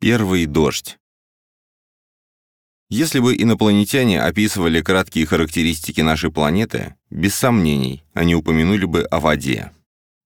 Первый дождь. Если бы инопланетяне описывали краткие характеристики нашей планеты, без сомнений, они упомянули бы о воде.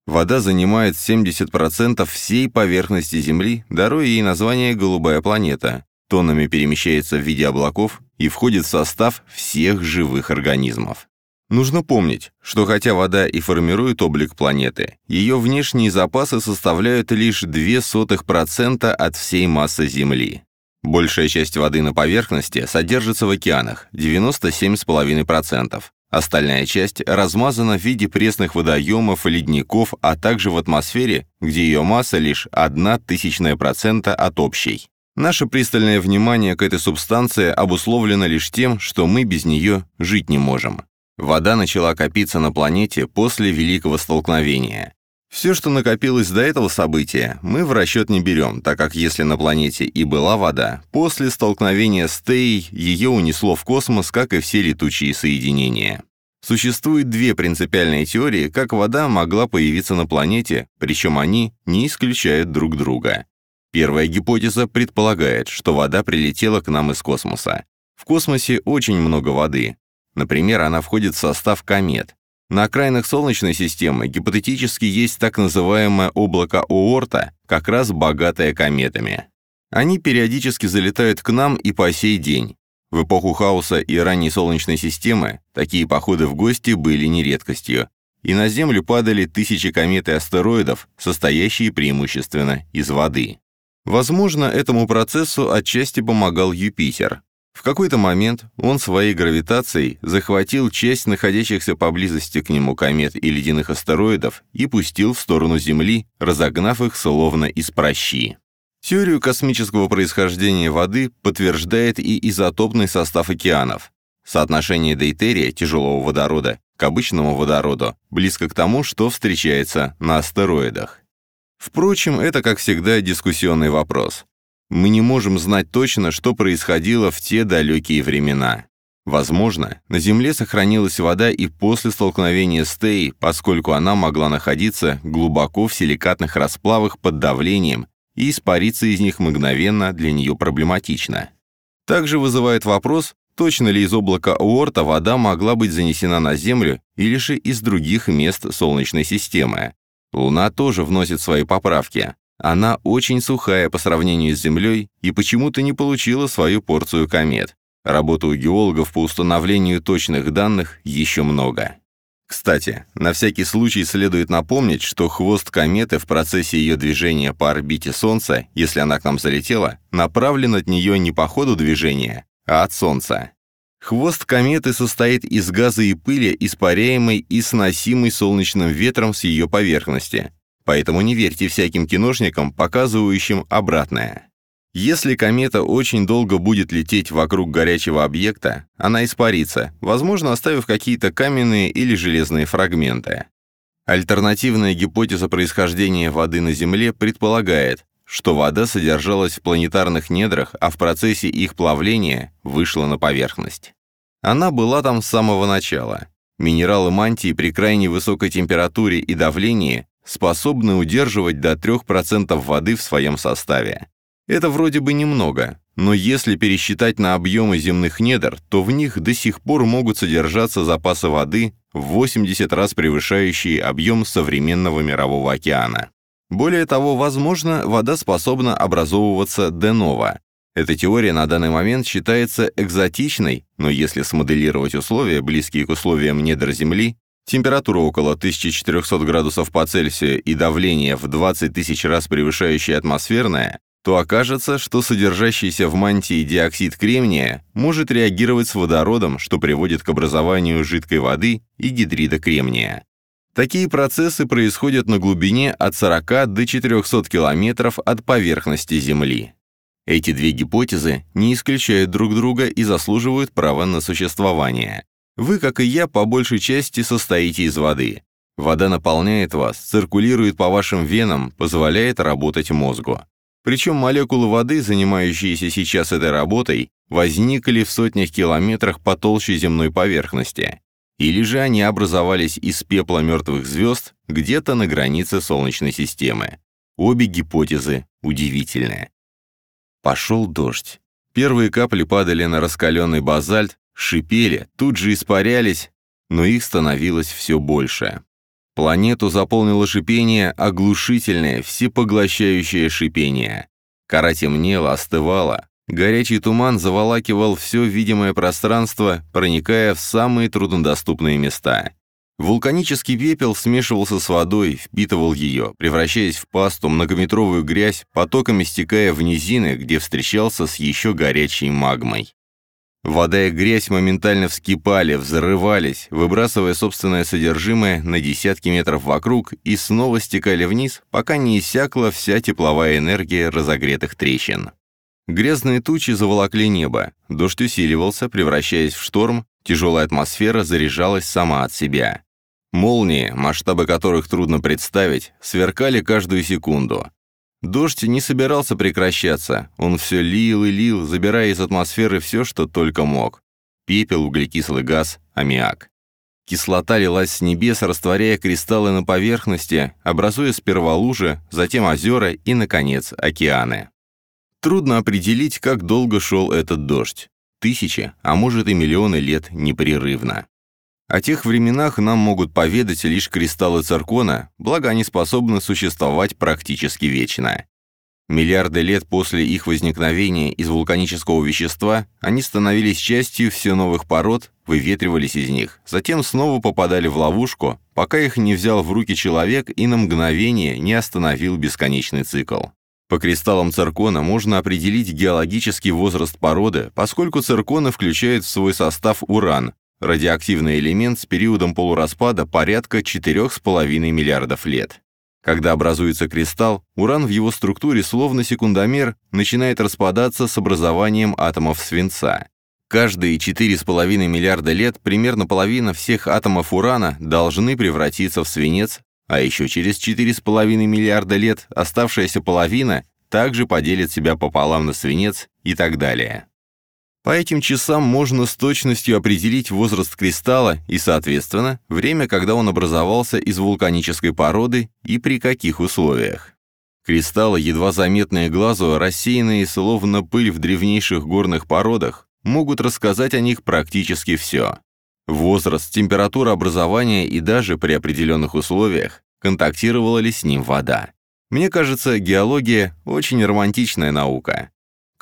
Вода занимает 70% всей поверхности Земли, даруя ей название «голубая планета», тоннами перемещается в виде облаков и входит в состав всех живых организмов. Нужно помнить, что хотя вода и формирует облик планеты, ее внешние запасы составляют лишь 0,02% от всей массы Земли. Большая часть воды на поверхности содержится в океанах – 97,5%. Остальная часть размазана в виде пресных водоемов ледников, а также в атмосфере, где ее масса лишь 0,01% от общей. Наше пристальное внимание к этой субстанции обусловлено лишь тем, что мы без нее жить не можем. Вода начала копиться на планете после Великого Столкновения. Все, что накопилось до этого события, мы в расчет не берем, так как если на планете и была вода, после столкновения с Теей ее унесло в космос, как и все летучие соединения. Существует две принципиальные теории, как вода могла появиться на планете, причем они не исключают друг друга. Первая гипотеза предполагает, что вода прилетела к нам из космоса. В космосе очень много воды, Например, она входит в состав комет. На окраинах Солнечной системы гипотетически есть так называемое облако Оорта, как раз богатое кометами. Они периодически залетают к нам и по сей день. В эпоху хаоса и ранней Солнечной системы такие походы в гости были не редкостью, и на Землю падали тысячи комет и астероидов, состоящие преимущественно из воды. Возможно, этому процессу отчасти помогал Юпитер. В какой-то момент он своей гравитацией захватил часть находящихся поблизости к нему комет и ледяных астероидов и пустил в сторону Земли, разогнав их словно из прощи. Теорию космического происхождения воды подтверждает и изотопный состав океанов. Соотношение дейтерия, тяжелого водорода, к обычному водороду близко к тому, что встречается на астероидах. Впрочем, это, как всегда, дискуссионный вопрос. Мы не можем знать точно, что происходило в те далекие времена. Возможно, на Земле сохранилась вода и после столкновения с Тей, поскольку она могла находиться глубоко в силикатных расплавах под давлением, и испариться из них мгновенно для нее проблематично. Также вызывает вопрос, точно ли из облака Уорта вода могла быть занесена на Землю или же из других мест Солнечной системы. Луна тоже вносит свои поправки. Она очень сухая по сравнению с Землей и почему-то не получила свою порцию комет. Работы у геологов по установлению точных данных еще много. Кстати, на всякий случай следует напомнить, что хвост кометы в процессе ее движения по орбите Солнца, если она к нам залетела, направлен от нее не по ходу движения, а от Солнца. Хвост кометы состоит из газа и пыли, испаряемой и сносимой солнечным ветром с ее поверхности, Поэтому не верьте всяким киношникам, показывающим обратное. Если комета очень долго будет лететь вокруг горячего объекта, она испарится, возможно, оставив какие-то каменные или железные фрагменты. Альтернативная гипотеза происхождения воды на Земле предполагает, что вода содержалась в планетарных недрах, а в процессе их плавления вышла на поверхность. Она была там с самого начала. Минералы мантии при крайне высокой температуре и давлении способны удерживать до 3% воды в своем составе. Это вроде бы немного, но если пересчитать на объемы земных недр, то в них до сих пор могут содержаться запасы воды в 80 раз превышающие объем современного мирового океана. Более того, возможно, вода способна образовываться де-ново. Эта теория на данный момент считается экзотичной, но если смоделировать условия, близкие к условиям недр Земли, Температура около 1400 градусов по Цельсию и давление в 20 тысяч раз превышающее атмосферное, то окажется, что содержащийся в мантии диоксид кремния может реагировать с водородом, что приводит к образованию жидкой воды и гидрида кремния. Такие процессы происходят на глубине от 40 до 400 километров от поверхности Земли. Эти две гипотезы не исключают друг друга и заслуживают права на существование. Вы, как и я, по большей части состоите из воды. Вода наполняет вас, циркулирует по вашим венам, позволяет работать мозгу. Причем молекулы воды, занимающиеся сейчас этой работой, возникли в сотнях километрах по толще земной поверхности. Или же они образовались из пепла мертвых звезд где-то на границе Солнечной системы. Обе гипотезы удивительны. Пошел дождь. Первые капли падали на раскаленный базальт, шипели, тут же испарялись, но их становилось все больше. Планету заполнило шипение, оглушительное, всепоглощающее шипение. Кора темнела, остывала. Горячий туман заволакивал все видимое пространство, проникая в самые труднодоступные места. Вулканический пепел смешивался с водой, впитывал ее, превращаясь в пасту, многометровую грязь, потоками стекая в низины, где встречался с еще горячей магмой. Вода и грязь моментально вскипали, взрывались, выбрасывая собственное содержимое на десятки метров вокруг и снова стекали вниз, пока не иссякла вся тепловая энергия разогретых трещин. Грязные тучи заволокли небо, дождь усиливался, превращаясь в шторм, тяжелая атмосфера заряжалась сама от себя. Молнии, масштабы которых трудно представить, сверкали каждую секунду. Дождь не собирался прекращаться, он все лил и лил, забирая из атмосферы все, что только мог. Пепел, углекислый газ, аммиак. Кислота лилась с небес, растворяя кристаллы на поверхности, образуя сперва лужи, затем озера и, наконец, океаны. Трудно определить, как долго шел этот дождь. Тысячи, а может и миллионы лет непрерывно. О тех временах нам могут поведать лишь кристаллы циркона, благо они способны существовать практически вечно. Миллиарды лет после их возникновения из вулканического вещества они становились частью все новых пород, выветривались из них, затем снова попадали в ловушку, пока их не взял в руки человек и на мгновение не остановил бесконечный цикл. По кристаллам циркона можно определить геологический возраст породы, поскольку цирконы включают в свой состав уран, радиоактивный элемент с периодом полураспада порядка 4,5 миллиардов лет. Когда образуется кристалл, уран в его структуре, словно секундомер, начинает распадаться с образованием атомов свинца. Каждые 4,5 миллиарда лет примерно половина всех атомов урана должны превратиться в свинец, а еще через 4,5 миллиарда лет оставшаяся половина также поделит себя пополам на свинец и так далее. По этим часам можно с точностью определить возраст кристалла и, соответственно, время, когда он образовался из вулканической породы и при каких условиях. Кристаллы, едва заметные глазу, рассеянные словно пыль в древнейших горных породах, могут рассказать о них практически все. Возраст, температура образования и даже при определенных условиях, контактировала ли с ним вода. Мне кажется, геология – очень романтичная наука.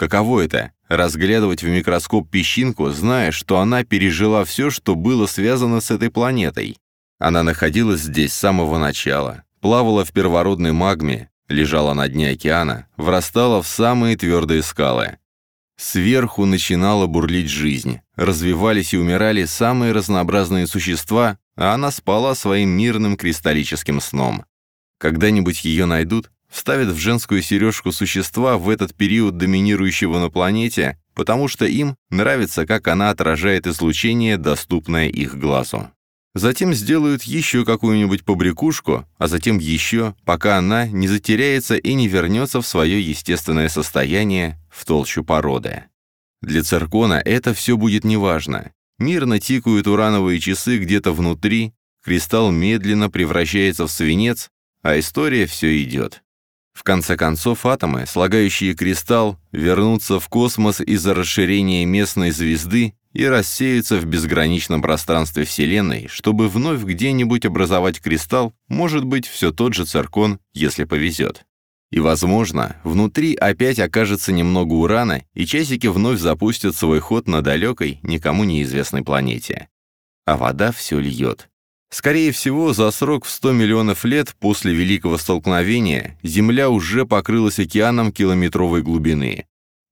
Каково это разглядывать в микроскоп песчинку, зная, что она пережила все, что было связано с этой планетой. Она находилась здесь с самого начала, плавала в первородной магме, лежала на дне океана, врастала в самые твердые скалы. Сверху начинала бурлить жизнь, развивались и умирали самые разнообразные существа, а она спала своим мирным кристаллическим сном. Когда-нибудь ее найдут, вставят в женскую сережку существа в этот период доминирующего на планете, потому что им нравится, как она отражает излучение, доступное их глазу. Затем сделают еще какую-нибудь побрякушку, а затем еще, пока она не затеряется и не вернется в свое естественное состояние, в толщу породы. Для циркона это все будет неважно. Мирно тикают урановые часы где-то внутри, кристалл медленно превращается в свинец, а история все идет. В конце концов, атомы, слагающие кристалл, вернутся в космос из-за расширения местной звезды и рассеются в безграничном пространстве Вселенной, чтобы вновь где-нибудь образовать кристалл, может быть, все тот же циркон, если повезет. И, возможно, внутри опять окажется немного урана, и часики вновь запустят свой ход на далекой, никому неизвестной планете. А вода все льет. Скорее всего, за срок в 100 миллионов лет после Великого Столкновения Земля уже покрылась океаном километровой глубины.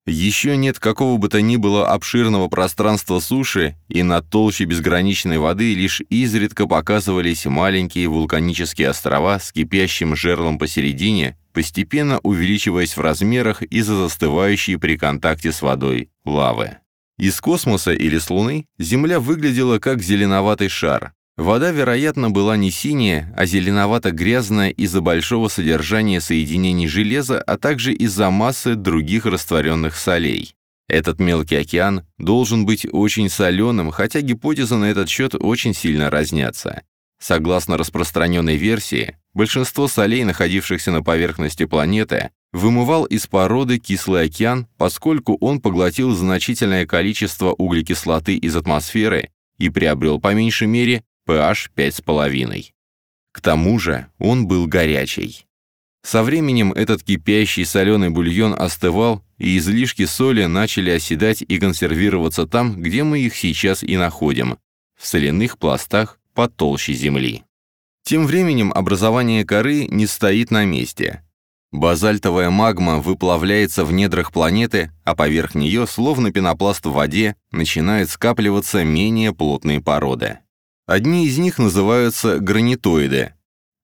Еще нет какого бы то ни было обширного пространства суши, и на толще безграничной воды лишь изредка показывались маленькие вулканические острова с кипящим жерлом посередине, постепенно увеличиваясь в размерах из-за застывающей при контакте с водой лавы. Из космоса или с Луны Земля выглядела как зеленоватый шар, Вода, вероятно, была не синяя, а зеленовато-грязная из-за большого содержания соединений железа, а также из-за массы других растворенных солей. Этот мелкий океан должен быть очень соленым, хотя гипотезы на этот счет очень сильно разнятся. Согласно распространенной версии, большинство солей, находившихся на поверхности планеты, вымывал из породы кислый океан, поскольку он поглотил значительное количество углекислоты из атмосферы и приобрел по меньшей мере pH 5,5. К тому же он был горячий. Со временем этот кипящий соленый бульон остывал, и излишки соли начали оседать и консервироваться там, где мы их сейчас и находим, в соляных пластах потолще земли. Тем временем образование коры не стоит на месте. Базальтовая магма выплавляется в недрах планеты, а поверх нее, словно пенопласт в воде, начинают скапливаться менее плотные породы. Одни из них называются гранитоиды.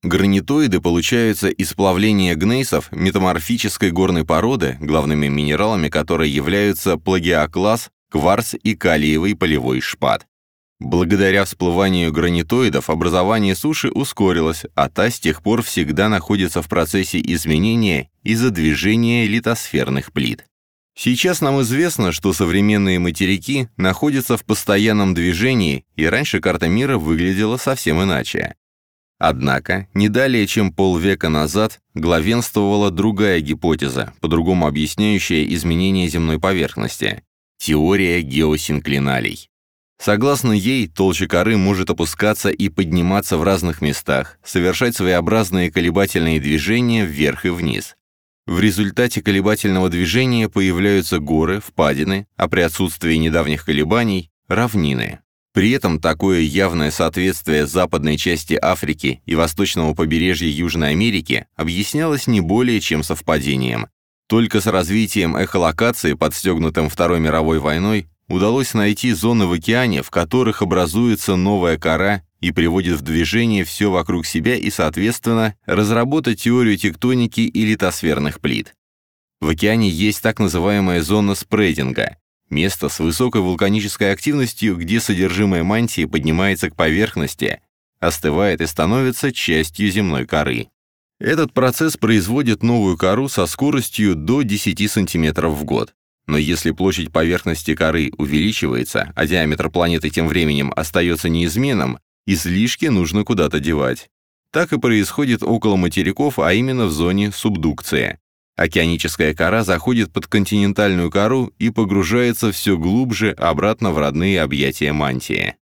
Гранитоиды получаются из плавления гнейсов метаморфической горной породы, главными минералами которой являются плагиокласс, кварц и калиевый полевой шпат. Благодаря всплыванию гранитоидов образование суши ускорилось, а та с тех пор всегда находится в процессе изменения из-за движения литосферных плит. Сейчас нам известно, что современные материки находятся в постоянном движении, и раньше карта мира выглядела совсем иначе. Однако, не далее чем полвека назад главенствовала другая гипотеза, по-другому объясняющая изменение земной поверхности – теория геосинклиналей. Согласно ей, толща коры может опускаться и подниматься в разных местах, совершать своеобразные колебательные движения вверх и вниз. В результате колебательного движения появляются горы, впадины, а при отсутствии недавних колебаний – равнины. При этом такое явное соответствие западной части Африки и восточного побережья Южной Америки объяснялось не более чем совпадением. Только с развитием эхолокации, подстегнутым Второй мировой войной, удалось найти зоны в океане, в которых образуется новая кора и приводит в движение все вокруг себя и, соответственно, разработать теорию тектоники и литосферных плит. В океане есть так называемая зона спрединга, место с высокой вулканической активностью, где содержимое мантии поднимается к поверхности, остывает и становится частью земной коры. Этот процесс производит новую кору со скоростью до 10 см в год. Но если площадь поверхности коры увеличивается, а диаметр планеты тем временем остается неизменным, излишки нужно куда-то девать. Так и происходит около материков, а именно в зоне субдукции. Океаническая кора заходит под континентальную кору и погружается все глубже обратно в родные объятия мантии.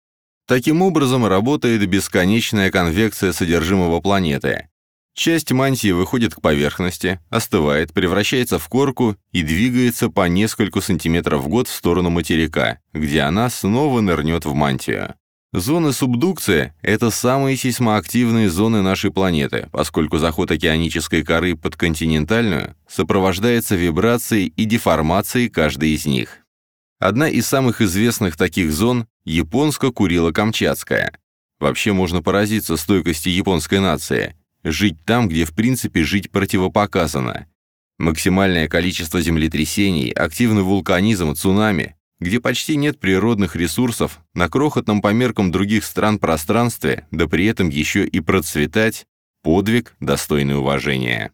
Таким образом работает бесконечная конвекция содержимого планеты. Часть мантии выходит к поверхности, остывает, превращается в корку и двигается по несколько сантиметров в год в сторону материка, где она снова нырнет в мантию. Зоны субдукции – это самые сейсмоактивные зоны нашей планеты, поскольку заход океанической коры под континентальную сопровождается вибрацией и деформацией каждой из них. Одна из самых известных таких зон – Японско-Курило-Камчатская. Вообще можно поразиться стойкости японской нации – Жить там, где в принципе жить противопоказано. Максимальное количество землетрясений, активный вулканизм, цунами, где почти нет природных ресурсов, на крохотном по меркам других стран пространстве, да при этом еще и процветать – подвиг, достойный уважения.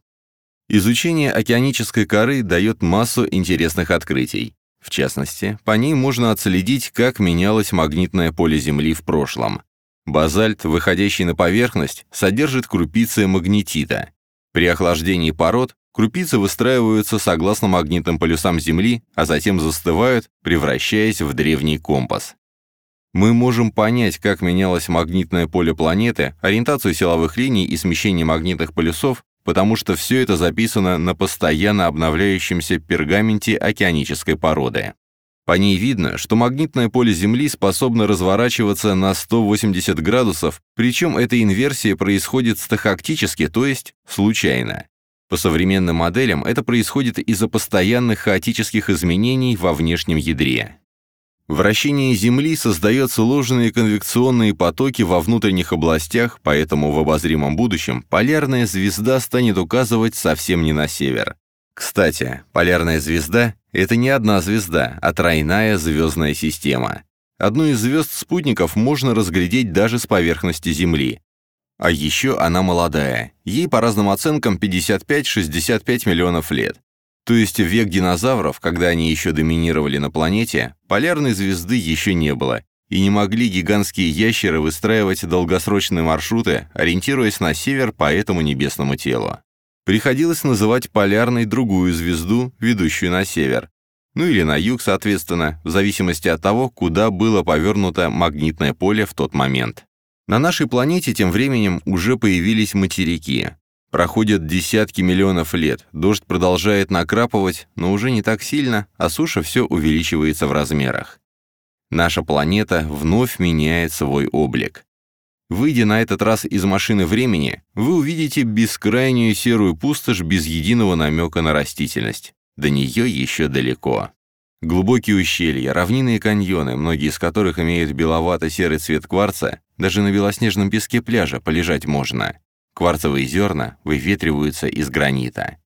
Изучение океанической коры дает массу интересных открытий. В частности, по ней можно отследить, как менялось магнитное поле Земли в прошлом. Базальт, выходящий на поверхность, содержит крупицы магнетита. При охлаждении пород крупицы выстраиваются согласно магнитным полюсам Земли, а затем застывают, превращаясь в древний компас. Мы можем понять, как менялось магнитное поле планеты, ориентацию силовых линий и смещение магнитных полюсов, потому что все это записано на постоянно обновляющемся пергаменте океанической породы. По ней видно, что магнитное поле Земли способно разворачиваться на 180 градусов, причем эта инверсия происходит стахактически, то есть случайно. По современным моделям это происходит из-за постоянных хаотических изменений во внешнем ядре. Вращение Земли создает сложные конвекционные потоки во внутренних областях, поэтому в обозримом будущем полярная звезда станет указывать совсем не на север. Кстати, полярная звезда — это не одна звезда, а тройная звездная система. Одну из звезд-спутников можно разглядеть даже с поверхности Земли. А еще она молодая, ей по разным оценкам 55-65 миллионов лет. То есть в век динозавров, когда они еще доминировали на планете, полярной звезды еще не было, и не могли гигантские ящеры выстраивать долгосрочные маршруты, ориентируясь на север по этому небесному телу. Приходилось называть полярной другую звезду, ведущую на север. Ну или на юг, соответственно, в зависимости от того, куда было повернуто магнитное поле в тот момент. На нашей планете тем временем уже появились материки. Проходят десятки миллионов лет, дождь продолжает накрапывать, но уже не так сильно, а суша все увеличивается в размерах. Наша планета вновь меняет свой облик. Выйдя на этот раз из машины времени, вы увидите бескрайнюю серую пустошь без единого намека на растительность. До нее еще далеко. Глубокие ущелья, равнины и каньоны, многие из которых имеют беловато-серый цвет кварца, даже на белоснежном песке пляжа полежать можно. Кварцевые зерна выветриваются из гранита.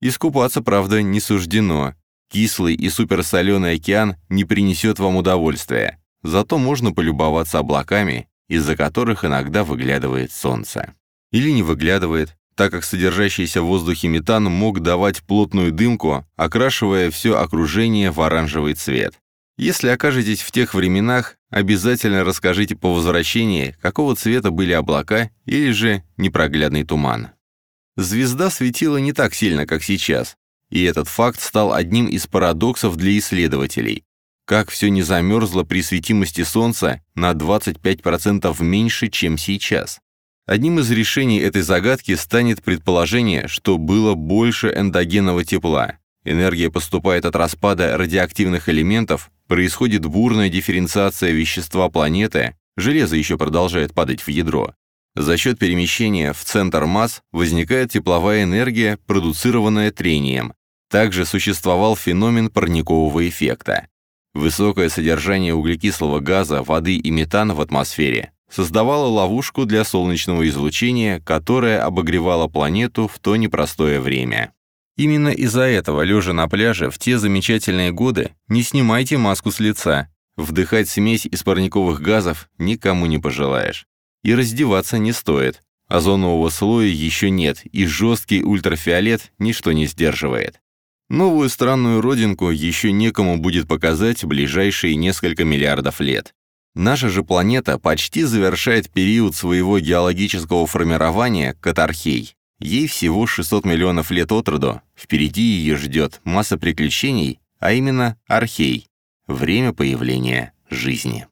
Искупаться, правда, не суждено. Кислый и суперсоленый океан не принесет вам удовольствия. Зато можно полюбоваться облаками из-за которых иногда выглядывает солнце. Или не выглядывает, так как содержащийся в воздухе метан мог давать плотную дымку, окрашивая все окружение в оранжевый цвет. Если окажетесь в тех временах, обязательно расскажите по возвращении, какого цвета были облака или же непроглядный туман. Звезда светила не так сильно, как сейчас, и этот факт стал одним из парадоксов для исследователей как все не замерзло при светимости Солнца на 25% меньше, чем сейчас. Одним из решений этой загадки станет предположение, что было больше эндогенного тепла. Энергия поступает от распада радиоактивных элементов, происходит бурная дифференциация вещества планеты, железо еще продолжает падать в ядро. За счет перемещения в центр масс возникает тепловая энергия, продуцированная трением. Также существовал феномен парникового эффекта. Высокое содержание углекислого газа, воды и метана в атмосфере создавало ловушку для солнечного излучения, которое обогревало планету в то непростое время. Именно из-за этого, лежа на пляже в те замечательные годы, не снимайте маску с лица. Вдыхать смесь из парниковых газов никому не пожелаешь. И раздеваться не стоит. Озонового слоя еще нет, и жесткий ультрафиолет ничто не сдерживает. Новую странную родинку еще некому будет показать ближайшие несколько миллиардов лет. Наша же планета почти завершает период своего геологического формирования Катархей. Ей всего 600 миллионов лет от роду, впереди ее ждет масса приключений, а именно Архей – время появления жизни.